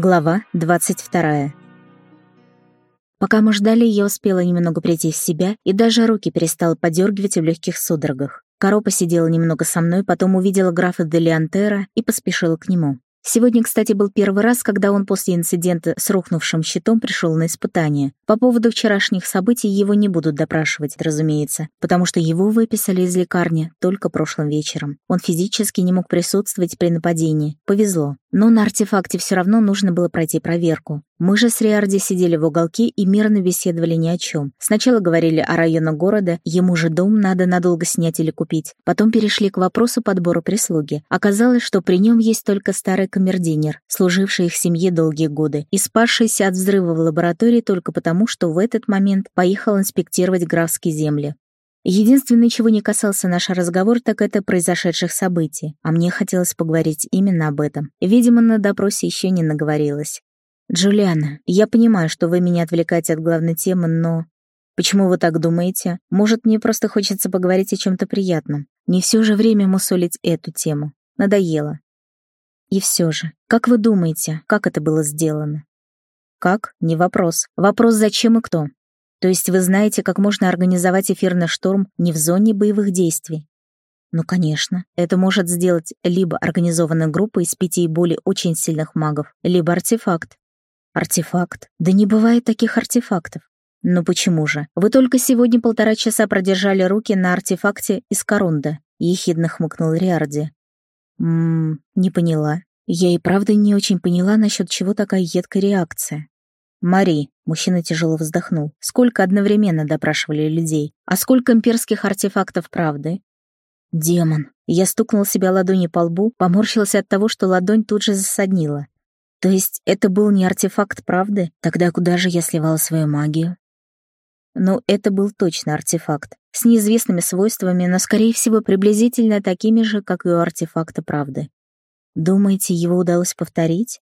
Глава 22. Пока мы ждали, я успела немного прийти в себя и даже руки перестала подергивать в легких судорогах. Коро посидела немного со мной, потом увидела графа Делиантера и поспешила к нему. Сегодня, кстати, был первый раз, когда он после инцидента с рухнувшим щитом пришел на испытание. По поводу вчерашних событий его не будут допрашивать, разумеется, потому что его выписали из лекарни только прошлым вечером. Он физически не мог присутствовать при нападении. Повезло. Но на артефакте все равно нужно было пройти проверку. Мы же с Риарди сидели в уголке и мирно беседовали ни о чем. Сначала говорили о районах города, ему же дом надо надолго снять или купить. Потом перешли к вопросу подбора прислуги. Оказалось, что при нем есть только старый камердинер, служивший их семье долгие годы, и спасшийся от взрыва в лаборатории только потому, что в этот момент поехал инспектировать графские земли. Единственное, чего не касался наш разговор, так это произошедших событий, а мне хотелось поговорить именно об этом. Видимо, на допросе еще не наговорилось. «Джулиана, я понимаю, что вы меня отвлекаете от главной темы, но...» «Почему вы так думаете? Может, мне просто хочется поговорить о чем-то приятном. Не все же время мусолить эту тему. Надоело». «И все же, как вы думаете, как это было сделано?» «Как? Не вопрос. Вопрос, зачем и кто. То есть вы знаете, как можно организовать эфирный шторм не в зоне боевых действий? Ну, конечно, это может сделать либо организованная группа из пяти и более очень сильных магов, либо артефакт. Артефакт? Да не бывает таких артефактов. Ну почему же? Вы только сегодня полтора часа продержали руки на артефакте из Корунда, ехидно хмыкнул Риарди. Ммм, не поняла. Я и правда не очень поняла, насчет чего такая едкая реакция. «Мари», — мужчина тяжело вздохнул, — «сколько одновременно допрашивали людей? А сколько имперских артефактов правды?» «Демон». Я стукнул себя ладонью по лбу, поморщился от того, что ладонь тут же засаднила. То есть это был не артефакт правды? Тогда куда же я сливала свою магию? Ну, это был точно артефакт, с неизвестными свойствами, но, скорее всего, приблизительно такими же, как и у артефакта правды. Думаете, его удалось повторить?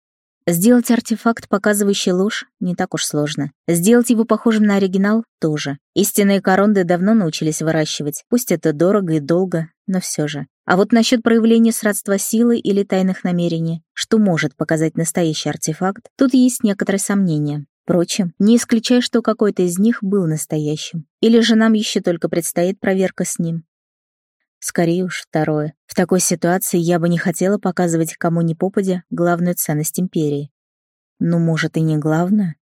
Сделать артефакт, показывающий ложь, не так уж сложно. Сделать его похожим на оригинал — тоже. Истинные коронды давно научились выращивать, пусть это дорого и долго, но все же. А вот насчет проявления сродства силы или тайных намерений, что может показать настоящий артефакт, тут есть некоторые сомнения. Впрочем, не исключая, что какой-то из них был настоящим. Или же нам еще только предстоит проверка с ним. Скорее уж второе. В такой ситуации я бы не хотела показывать кому ни попадя главную ценность империи. Ну, может, и не главное?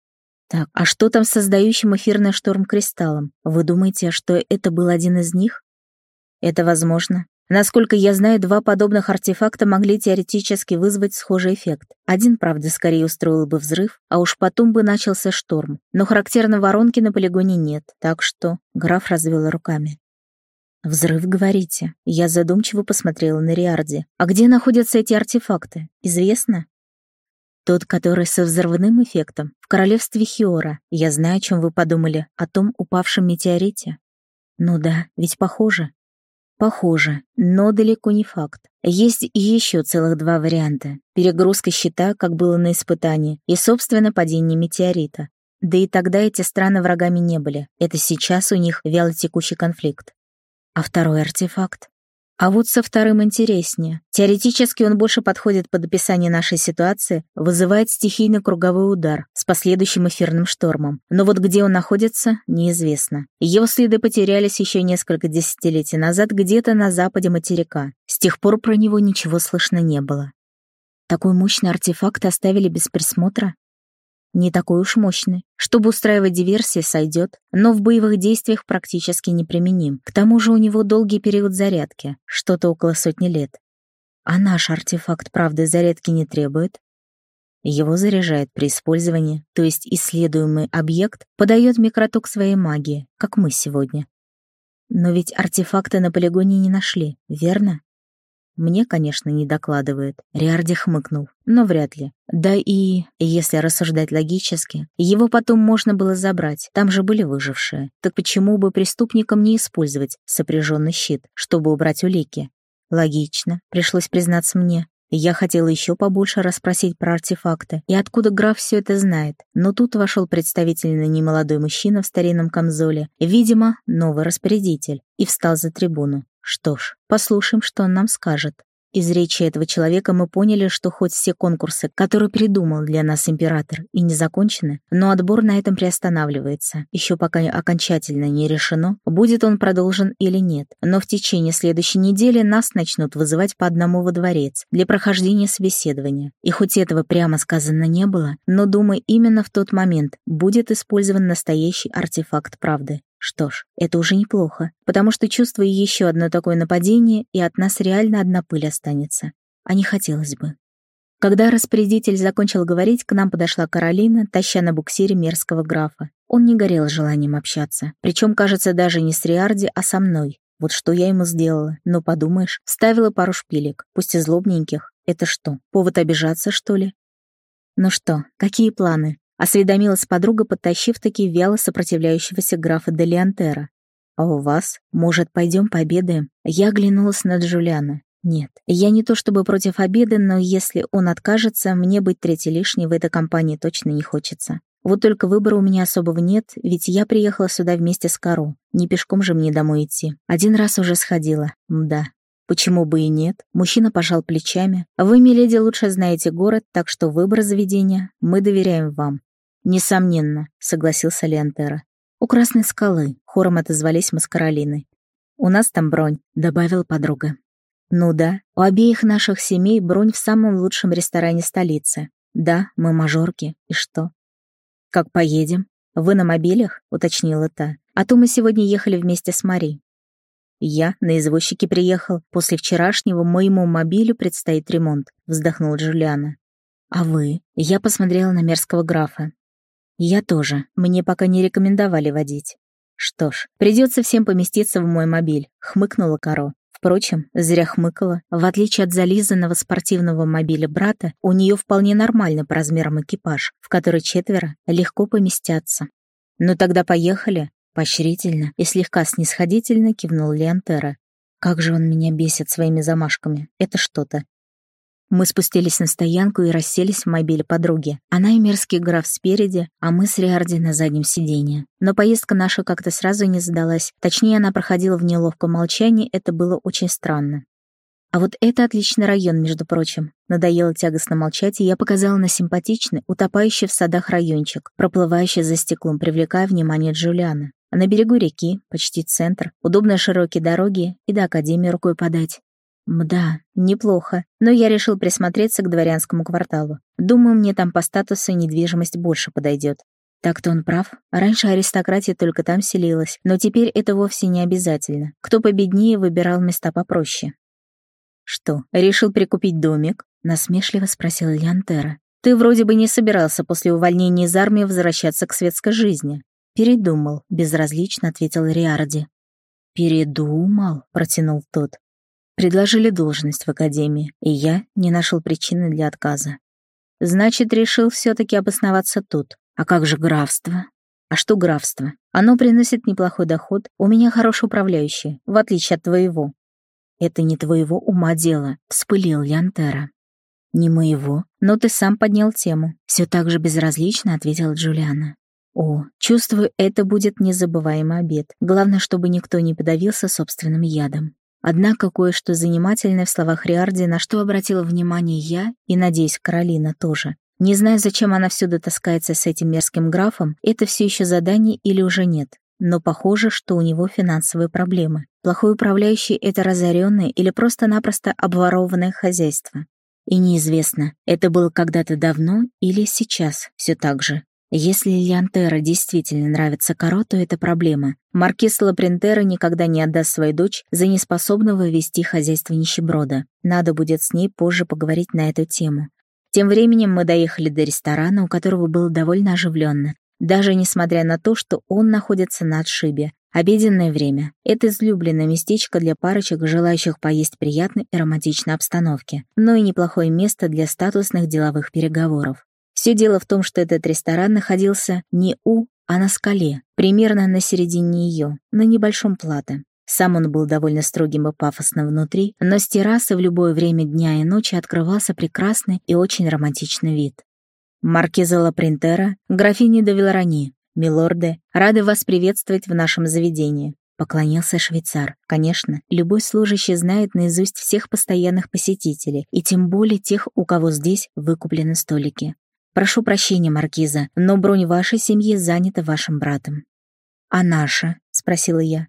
Так, а что там с создающим эфирный шторм кристаллом? Вы думаете, что это был один из них? Это возможно. Насколько я знаю, два подобных артефакта могли теоретически вызвать схожий эффект. Один, правда, скорее устроил бы взрыв, а уж потом бы начался шторм. Но характерной воронки на полигоне нет, так что граф развел руками. «Взрыв, говорите?» Я задумчиво посмотрела на Риарди. «А где находятся эти артефакты? Известно?» «Тот, который со взрывным эффектом, в королевстве Хиора. Я знаю, о чем вы подумали, о том упавшем метеорите». «Ну да, ведь похоже». «Похоже, но далеко не факт. Есть еще целых два варианта. Перегрузка щита, как было на испытании, и, собственно, падение метеорита. Да и тогда эти страны врагами не были. Это сейчас у них вялотекущий конфликт. А второй артефакт? А вот со вторым интереснее. Теоретически он больше подходит под описание нашей ситуации, вызывает стихийный круговой удар с последующим эфирным штормом. Но вот где он находится, неизвестно. Его следы потерялись еще несколько десятилетий назад где-то на западе материка. С тех пор про него ничего слышно не было. Такой мощный артефакт оставили без присмотра? Не такой уж мощный. Чтобы устраивать диверсии, сойдет, но в боевых действиях практически неприменим. К тому же у него долгий период зарядки, что-то около сотни лет. А наш артефакт, правда, зарядки не требует. Его заряжает при использовании, то есть исследуемый объект подает микроток своей магии, как мы сегодня. Но ведь артефакты на полигоне не нашли, верно? Мне, конечно, не докладывают. Риарди хмыкнул, но вряд ли. Да и, если рассуждать логически, его потом можно было забрать, там же были выжившие. Так почему бы преступникам не использовать сопряженный щит, чтобы убрать улики? Логично, пришлось признаться мне. Я хотела еще побольше расспросить про артефакты и откуда граф все это знает, но тут вошел представительный немолодой мужчина в старинном камзоле, видимо, новый распорядитель, и встал за трибуну. Что ж, послушаем, что он нам скажет. Из речи этого человека мы поняли, что хоть все конкурсы, которые придумал для нас император, и не закончены, но отбор на этом приостанавливается, еще пока окончательно не решено, будет он продолжен или нет. Но в течение следующей недели нас начнут вызывать по одному во дворец для прохождения собеседования. И хоть этого прямо сказано не было, но, думаю, именно в тот момент будет использован настоящий артефакт правды. Что ж, это уже неплохо, потому что чувствую еще одно такое нападение, и от нас реально одна пыль останется. А не хотелось бы. Когда распорядитель закончил говорить, к нам подошла Каролина, таща на буксире мерзкого графа. Он не горел желанием общаться. Причем, кажется, даже не с Риарди, а со мной. Вот что я ему сделала. Ну, подумаешь, ставила пару шпилек, пусть и злобненьких. Это что, повод обижаться, что ли? Ну что, какие планы? Осведомилась подруга, подтащив таки вяло сопротивляющегося графа Делиантера. «А у вас? Может, пойдем пообедаем?» Я оглянулась на Джулиана. «Нет, я не то чтобы против обеда, но если он откажется, мне быть третьей лишней в этой компании точно не хочется. Вот только выбора у меня особого нет, ведь я приехала сюда вместе с Каро. Не пешком же мне домой идти. Один раз уже сходила. Мда. Почему бы и нет? Мужчина пожал плечами. Вы, миледи, лучше знаете город, так что выбор заведения мы доверяем вам. «Несомненно», — согласился Леонтера. «У Красной скалы», — хором отозвались мы с Каролиной. «У нас там бронь», — добавила подруга. «Ну да, у обеих наших семей бронь в самом лучшем ресторане столицы. Да, мы мажорки, и что?» «Как поедем? Вы на мобилях?» — уточнила та. «А то мы сегодня ехали вместе с Мари». «Я на извозчике приехал. После вчерашнего моему мобилю предстоит ремонт», — вздохнула Джулиана. «А вы?» Я посмотрела на мерзкого графа. «Я тоже. Мне пока не рекомендовали водить». «Что ж, придется всем поместиться в мой мобиль», — хмыкнула Каро. Впрочем, зря хмыкала. В отличие от зализанного спортивного мобиля брата, у нее вполне нормально по размерам экипаж, в который четверо легко поместятся. «Ну тогда поехали», — поощрительно и слегка снисходительно кивнул Леонтера. «Как же он меня бесит своими замашками. Это что-то. Мы спустились на стоянку и расселись в мобиле подруги. Она и мерзкий граф спереди, а мы с Риарди на заднем сиденье. Но поездка наша как-то сразу не задалась. Точнее, она проходила в неловком молчании, это было очень странно. А вот это отличный район, между прочим. Надоело тягостно молчать, и я показала на симпатичный, утопающий в садах райончик, проплывающий за стеклом, привлекая внимание Джулиана. На берегу реки, почти центр, удобные широкие дороги и до Академии рукой подать. Мда, неплохо, но я решил присмотреться к дворянскому кварталу. Думаю, мне там по статусу недвижимость больше подойдет. Так-то он прав. Раньше аристократия только там селилась, но теперь это вовсе не обязательно. Кто победнее, выбирал места попроще. «Что, решил прикупить домик?» — насмешливо спросил Лянтера. «Ты вроде бы не собирался после увольнения из армии возвращаться к светской жизни». «Передумал», — безразлично ответил Риарди. «Передумал?» — протянул тот. Предложили должность в академии, и я не нашел причины для отказа. Значит, решил все-таки обосноваться тут. А как же графство? А что графство? Оно приносит неплохой доход, у меня хороший управляющий, в отличие от твоего. Это не твоего ума дело, вспылил Янтера. Не моего, но ты сам поднял тему. Все так же безразлично ответила Джулиана. О, чувствую, это будет незабываемый обед. Главное, чтобы никто не подавился собственным ядом. Однако кое-что занимательное в словах Риарди, на что обратила внимание я, и, надеюсь, Каролина тоже. Не знаю, зачем она всюду таскается с этим мерзким графом, это все еще задание или уже нет. Но похоже, что у него финансовые проблемы. Плохой управляющий — это разоренное или просто-напросто обворованное хозяйство. И неизвестно, это было когда-то давно или сейчас все так же. Если Лиантера действительно нравится Каро, то это проблема. Маркиз Лапринтера никогда не отдаст свою дочь за неспособного вести хозяйство нищеброда. Надо будет с ней позже поговорить на эту тему. Тем временем мы доехали до ресторана, у которого было довольно оживленно, даже несмотря на то, что он находится на отшибе. Обеденное время — это излюбленное местечко для парочек, желающих поесть приятной и романтичной обстановке, но и неплохое место для статусных деловых переговоров. Все дело в том, что этот ресторан находился не у, а на скале, примерно на середине ее, на небольшом плато. Сам он был довольно строгим и пафосным внутри, но с террасы в любое время дня и ночи открывался прекрасный и очень романтичный вид. Маркиза Ла Принтера, графиня де Виларани, милорды, рады вас приветствовать в нашем заведении. поклонился швейцар. Конечно, любой служащий знает наизусть всех постоянных посетителей, и тем более тех, у кого здесь выкуплены столики. Прошу прощения, маркиза, но бронь вашей семьи занята вашим братом. А наша? спросила я.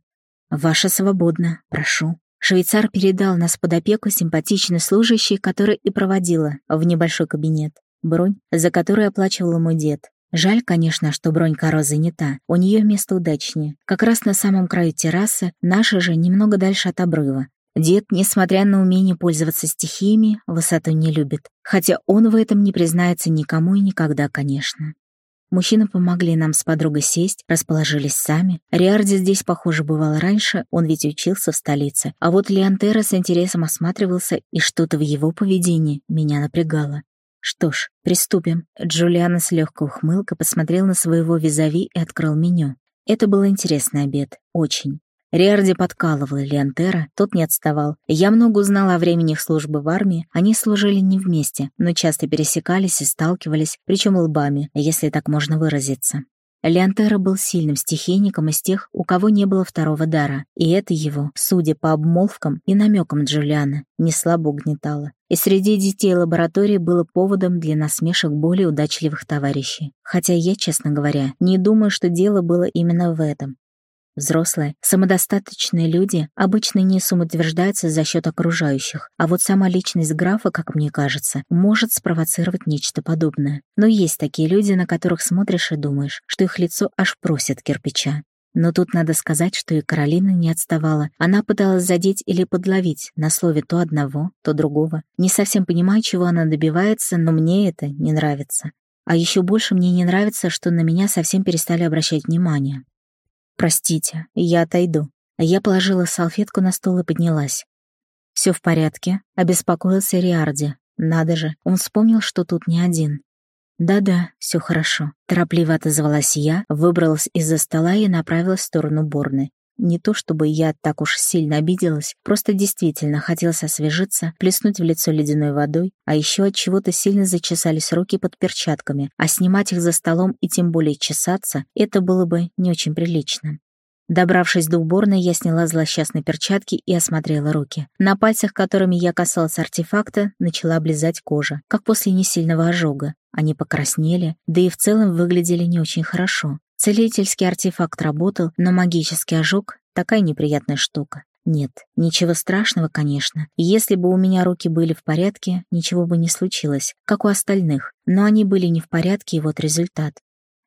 Ваша свободна, прошу. Швейцар передал нас под опеку симпатичной служащей, которая и проводила в небольшой кабинет. Бронь, за которую оплачивал мой дед. Жаль, конечно, что бронь Каро занята, у нее место удачнее. Как раз на самом краю террасы, наша же немного дальше от обрыва. Дед, несмотря на умение пользоваться стихиями, высоту не любит. Хотя он в этом не признается никому и никогда, конечно. Мужчины помогли нам с подругой сесть, расположились сами. Риарди здесь, похоже, бывал раньше, он ведь учился в столице. А вот Леонтера с интересом осматривался, и что-то в его поведении меня напрягало. Что ж, приступим. Джулиана с легкой ухмылкой посмотрел на своего визави и открыл меню. Это был интересный обед. Очень. Риарди подкалывал Леонтера, тот не отставал. Я много узнала о времени их службы в армии, они служили не вместе, но часто пересекались и сталкивались, причем лбами, если так можно выразиться. Леонтера был сильным стихийником из тех, у кого не было второго дара, и это его, судя по обмолвкам и намекам Джулиана, не слабо угнетало. И среди детей лаборатории было поводом для насмешек более удачливых товарищей. Хотя я, честно говоря, не думаю, что дело было именно в этом. Взрослые, самодостаточные люди обычно не самоутверждаются за счет окружающих, а вот сама личность графа, как мне кажется, может спровоцировать нечто подобное. Но есть такие люди, на которых смотришь и думаешь, что их лицо аж просит кирпича. Но тут надо сказать, что и Каролина не отставала. Она пыталась задеть или подловить на слове то одного, то другого. Не совсем понимаю, чего она добивается, но мне это не нравится. А еще больше мне не нравится, что на меня совсем перестали обращать внимание. «Простите, я отойду». Я положила салфетку на стол и поднялась. «Все в порядке», — обеспокоился Риарди. «Надо же, он вспомнил, что тут не один». «Да-да, все хорошо», — торопливо отозвалась я, выбралась из-за стола и направилась в сторону Борны. Не то чтобы я так уж сильно обиделась, просто действительно хотелось освежиться, плеснуть в лицо ледяной водой, а еще от чего-то сильно зачесались руки под перчатками, а снимать их за столом и тем более чесаться это было бы не очень прилично. Добравшись до уборной, я сняла злосчастные перчатки и осмотрела руки. На пальцах, которыми я касалась артефакта, начала облизать кожа, как после несильного ожога. Они покраснели, да и в целом выглядели не очень хорошо. Целительский артефакт работал, но магический ожог — такая неприятная штука. Нет, ничего страшного, конечно. Если бы у меня руки были в порядке, ничего бы не случилось, как у остальных. Но они были не в порядке, и вот результат.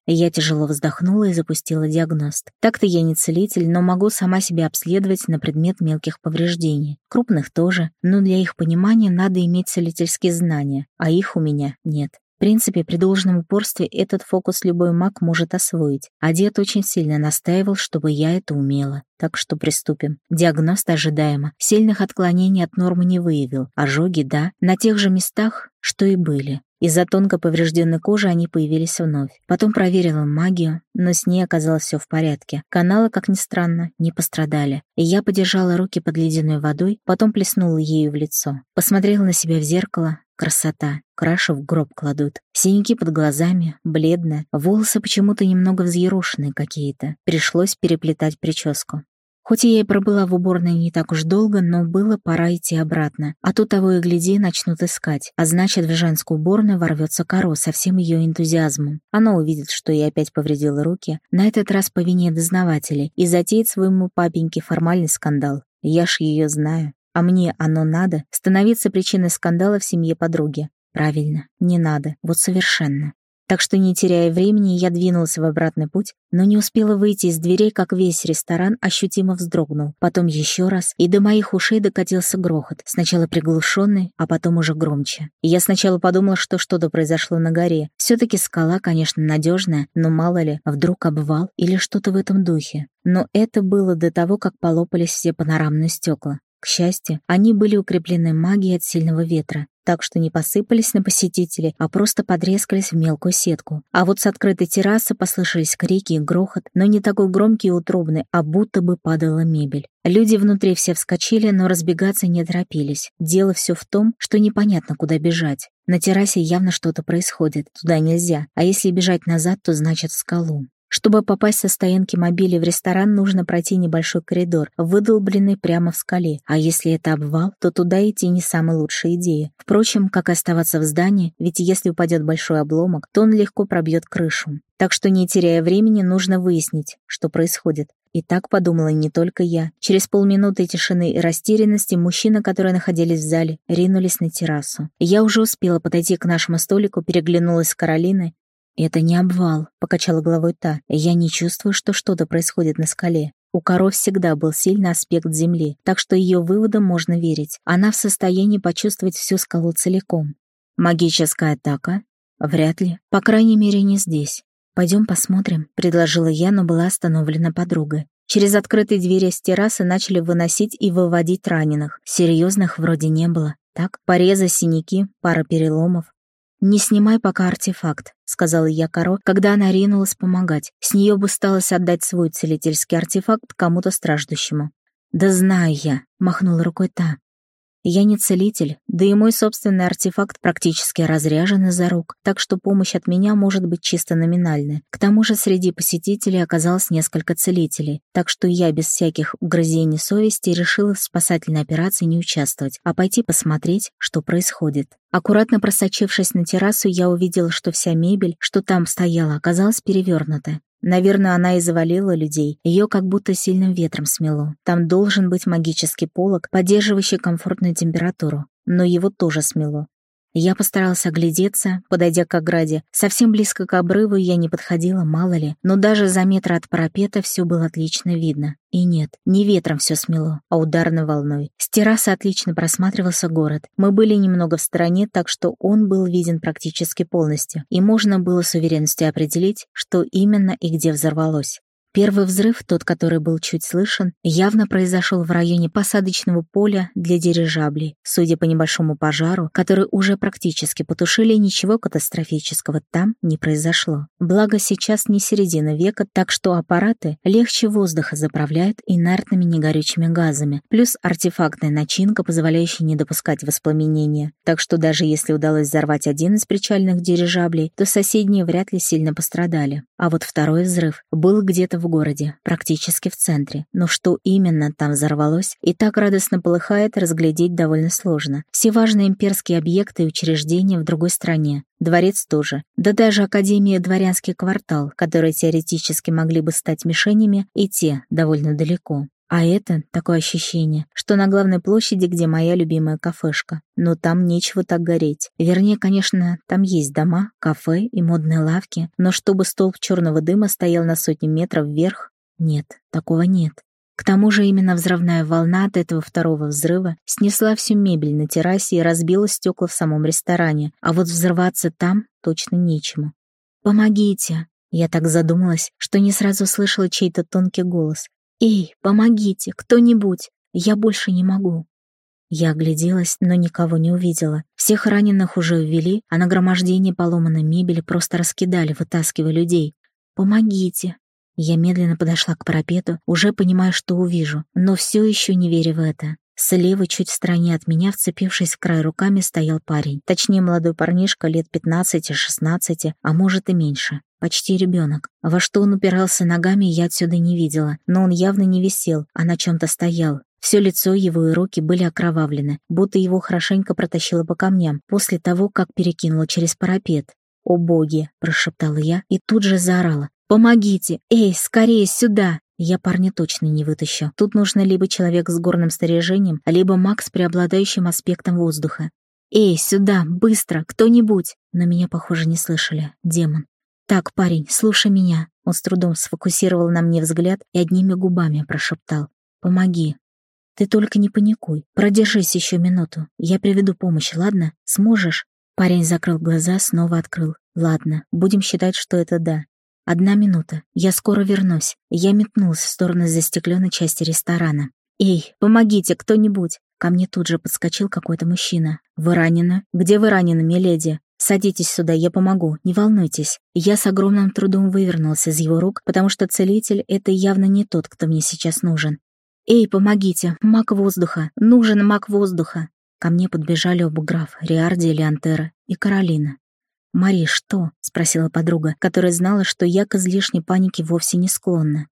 Я тяжело вздохнула и запустила диагност. Так-то я не целитель, но могу сама себя обследовать на предмет мелких повреждений. Крупных тоже, но для их понимания надо иметь целительские знания, а их у меня нет. В принципе, при должном упорстве этот фокус любой маг может освоить, а дед очень сильно настаивал, чтобы я это умела. Так что приступим. Диагноз ожидаемо. Сильных отклонений от нормы не выявил. Ожоги, да, на тех же местах, что и были. Из-за тонко поврежденной кожи они появились вновь. Потом проверила магию, но с ней оказалось все в порядке. Каналы, как ни странно, не пострадали. И я подержала руки под ледяной водой, потом плеснула ею в лицо. Посмотрела на себя в зеркало, Красота. Крашу в гроб кладут. Синяки под глазами, бледная. Волосы почему-то немного взъерошенные какие-то. Пришлось переплетать прическу. Хоть я и пробыла в уборной не так уж долго, но было пора идти обратно. А то того и гляди начнут искать. А значит, в женскую уборную ворвется коро со всем ее энтузиазмом. Она увидит, что я опять повредила руки, на этот раз по вине дознавателей, и затеет своему папеньке формальный скандал. Я ж ее знаю. А мне оно надо? Становиться причиной скандала в семье подруги? Правильно, не надо, вот совершенно. Так что, не теряя времени, я двинулась в обратный путь, но не успела выйти из дверей, как весь ресторан ощутимо вздрогнул. Потом еще раз, и до моих ушей докатился грохот, сначала приглушенный, а потом уже громче. Я сначала подумала, что что-то произошло на горе. Все-таки скала, конечно, надежная, но мало ли, вдруг обвал или что-то в этом духе. Но это было до того, как полопались все панорамные стекла. К счастью, они были укреплены магией от сильного ветра, так что не посыпались на посетителей, а просто подрескались в мелкую сетку. А вот с открытой террасы послышались крики и грохот, но не такой громкий и утробный, а будто бы падала мебель. Люди внутри все вскочили, но разбегаться не торопились. Дело все в том, что непонятно, куда бежать. На террасе явно что-то происходит, туда нельзя, а если бежать назад, то значит в скалу. Чтобы попасть со стоянки мобиля в ресторан, нужно пройти небольшой коридор, выдолбленный прямо в скале. А если это обвал, то туда идти не самая лучшая идея. Впрочем, как оставаться в здании, ведь если упадет большой обломок, то он легко пробьет крышу. Так что, не теряя времени, нужно выяснить, что происходит. И так подумала не только я. Через полминуты тишины и растерянности мужчины, которые находились в зале, ринулись на террасу. Я уже успела подойти к нашему столику, переглянулась с Каролиной, «Это не обвал», — покачала головой та. «Я не чувствую, что что-то происходит на скале. У коров всегда был сильный аспект Земли, так что ее выводам можно верить. Она в состоянии почувствовать всю скалу целиком. Магическая атака? Вряд ли. По крайней мере, не здесь. Пойдем посмотрим», — предложила я, но была остановлена подругой. Через открытые двери с террасы начали выносить и выводить раненых. Серьезных вроде не было. Так, порезы, синяки, пара переломов. «Не снимай пока артефакт», — сказала я Каро, когда она ринулась помогать. С нее бы сталось отдать свой целительский артефакт кому-то страждущему. «Да знаю я», — махнула рукой та. Я не целитель, да и мой собственный артефакт практически разряжен из-за рук, так что помощь от меня может быть чисто номинальной. К тому же среди посетителей оказалось несколько целителей, так что я без всяких угрызений совести решила в спасательной операции не участвовать, а пойти посмотреть, что происходит. Аккуратно просочившись на террасу, я увидела, что вся мебель, что там стояла, оказалась перевернута. Наверное, она и завалила людей. Ее как будто сильным ветром смело. Там должен быть магический полог, поддерживающий комфортную температуру. Но его тоже смело. Я постарался оглядеться, подойдя к ограде. Совсем близко к обрыву я не подходила, мало ли, но даже за метр от парапета все было отлично видно. И нет, не ветром все смело, а ударной волной. С террасы отлично просматривался город. Мы были немного в стороне, так что он был виден практически полностью, и можно было с уверенностью определить, что именно и где взорвалось. Первый взрыв, тот, который был чуть слышен, явно произошел в районе посадочного поля для дирижаблей. Судя по небольшому пожару, который уже практически потушили, ничего катастрофического там не произошло. Благо сейчас не середина века, так что аппараты легче воздуха заправляют инертными негорючими газами, плюс артефактная начинка, позволяющая не допускать воспламенения. Так что даже если удалось взорвать один из причальных дирижаблей, то соседние вряд ли сильно пострадали. А вот второй взрыв был где-то в городе, практически в центре. Но что именно там взорвалось и так радостно полыхает, разглядеть довольно сложно. Все важные имперские объекты и учреждения в другой стране. Дворец тоже. Да даже Академия Дворянский квартал, которые теоретически могли бы стать мишенями, и те довольно далеко. А это такое ощущение, что на главной площади, где моя любимая кафешка. Но там нечего так гореть. Вернее, конечно, там есть дома, кафе и модные лавки, но чтобы столб черного дыма стоял на сотни метров вверх, нет, такого нет. К тому же именно взрывная волна от этого второго взрыва снесла всю мебель на террасе и разбила стекла в самом ресторане, а вот взрываться там точно нечему. «Помогите!» Я так задумалась, что не сразу слышала чей-то тонкий голос. «Эй, помогите, кто-нибудь! Я больше не могу!» Я огляделась, но никого не увидела. Всех раненых уже увели, а нагромождение поломанной мебели просто раскидали, вытаскивая людей. «Помогите!» Я медленно подошла к парапету, уже понимая, что увижу, но все еще не веря в это. Слева, чуть в стороне от меня, вцепившись в край руками, стоял парень. Точнее, молодой парнишка лет 15-16, а может и меньше. Почти ребенок. Во что он упирался ногами, я отсюда не видела, но он явно не висел, а на чем-то стоял. Все лицо его и руки были окровавлены, будто его хорошенько протащило по камням после того, как перекинуло через парапет. «О боги!» — прошептала я и тут же заорала. «Помогите! Эй, скорее сюда!» Я парня точно не вытащу. Тут нужно либо человек с горным снаряжением, либо маг с преобладающим аспектом воздуха. «Эй, сюда, быстро, кто-нибудь!» Но меня, похоже, не слышали. Демон. «Так, парень, слушай меня». Он с трудом сфокусировал на мне взгляд и одними губами прошептал. «Помоги». «Ты только не паникуй. Продержись еще минуту. Я приведу помощь, ладно? Сможешь?» Парень закрыл глаза, снова открыл. «Ладно, будем считать, что это да. «Одна минута. Я скоро вернусь». Я метнулся в сторону застекленной части ресторана. «Эй, помогите, кто-нибудь!» Ко мне тут же подскочил какой-то мужчина. «Вы ранены? Где вы ранены, миледи?» «Садитесь сюда, я помогу, не волнуйтесь». Я с огромным трудом вывернулся из его рук, потому что целитель — это явно не тот, кто мне сейчас нужен. «Эй, помогите, маг воздуха, нужен маг воздуха!» Ко мне подбежали оба граф, Риарди и Леонтера, и Каролина. «Мари, что?» — спросила подруга, которая знала, что я к излишней панике вовсе не склонна.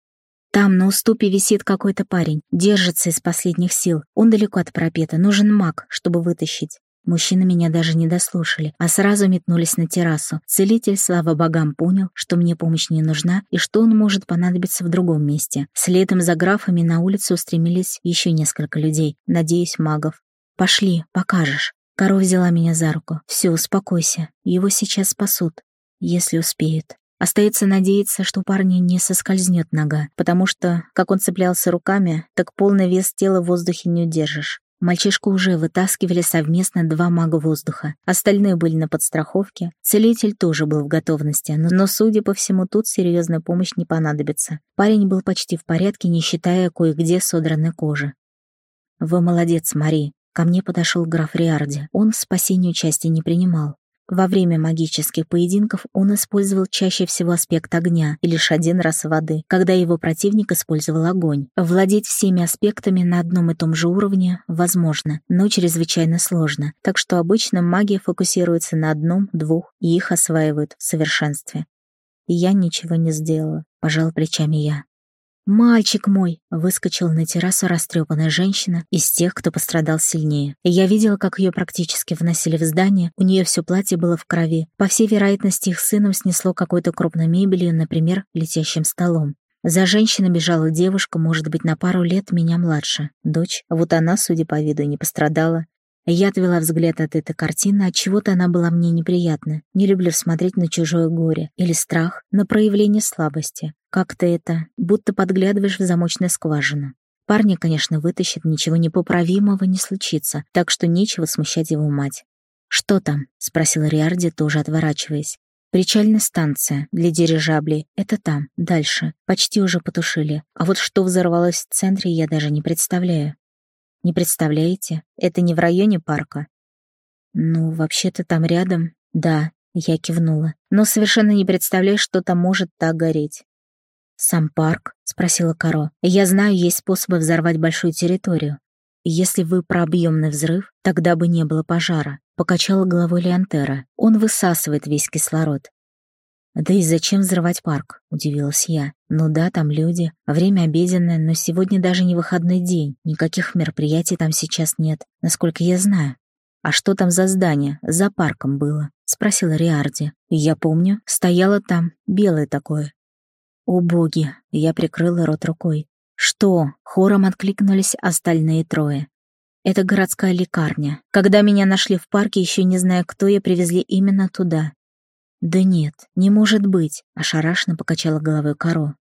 «Там на уступе висит какой-то парень, держится из последних сил. Он далеко от парапета, нужен маг, чтобы вытащить». Мужчины меня даже не дослушали, а сразу метнулись на террасу. Целитель, слава богам, понял, что мне помощь не нужна и что он может понадобиться в другом месте. Следом за графами на улицу устремились еще несколько людей, надеюсь, магов. «Пошли, покажешь». Каро взяла меня за руку. «Все, успокойся. Его сейчас спасут. Если успеют». Остается надеяться, что парню не соскользнет нога, потому что, как он цеплялся руками, так полный вес тела в воздухе не удержишь. Мальчишку уже вытаскивали совместно два мага воздуха. Остальные были на подстраховке. Целитель тоже был в готовности, но, но судя по всему, тут серьезная помощь не понадобится. Парень был почти в порядке, не считая кое-где содранной кожи. «Вы молодец, Мари», Ко мне подошел граф Риарди. Он в спасении участия не принимал. Во время магических поединков он использовал чаще всего аспект огня и лишь один раз воды, когда его противник использовал огонь. Владеть всеми аспектами на одном и том же уровне возможно, но чрезвычайно сложно, так что обычно магия фокусируется на одном-двух и их осваивают в совершенстве. Я ничего не сделала, пожал плечами я. «Мальчик мой!» — выскочила на террасу растрепанная женщина из тех, кто пострадал сильнее. Я видела, как ее практически вносили в здание, у нее все платье было в крови. По всей вероятности, их сыном снесло какой-то крупной мебелью, например, летящим столом. За женщиной бежала девушка, может быть, на пару лет меня младше. Дочь. Вот она, судя по виду, не пострадала. Я отвела взгляд от этой картины, от чего-то она была мне неприятна. Не люблю смотреть на чужое горе или страх, на проявление слабости. Как-то это, будто подглядываешь в замочную скважину. Парня, конечно, вытащит, ничего непоправимого не случится, так что нечего смущать его мать. «Что там?» — спросила Риарди, тоже отворачиваясь. «Причальная станция для дирижаблей. Это там, дальше. Почти уже потушили. А вот что взорвалось в центре, я даже не представляю». Не представляете? Это не в районе парка. Ну, вообще-то там рядом. Да, я кивнула. Но совершенно не представляю, что там может так гореть. «Сам парк?» — спросила Каро. «Я знаю, есть способы взорвать большую территорию. Если вы про объемный взрыв, тогда бы не было пожара», — покачала головой Леонтера. «Он высасывает весь кислород. «Да и зачем взрывать парк?» — удивилась я. «Ну да, там люди, время обеденное, но сегодня даже не выходной день, никаких мероприятий там сейчас нет, насколько я знаю». «А что там за здание, за парком было?» — спросила Риарди. «Я помню, стояло там, белое такое». «О боги!» — я прикрыла рот рукой. «Что?» — хором откликнулись остальные трое. «Это городская лекарня. Когда меня нашли в парке, еще не зная кто, я привезли именно туда. «Да нет, не может быть», — ошарашенно покачала головой Каро.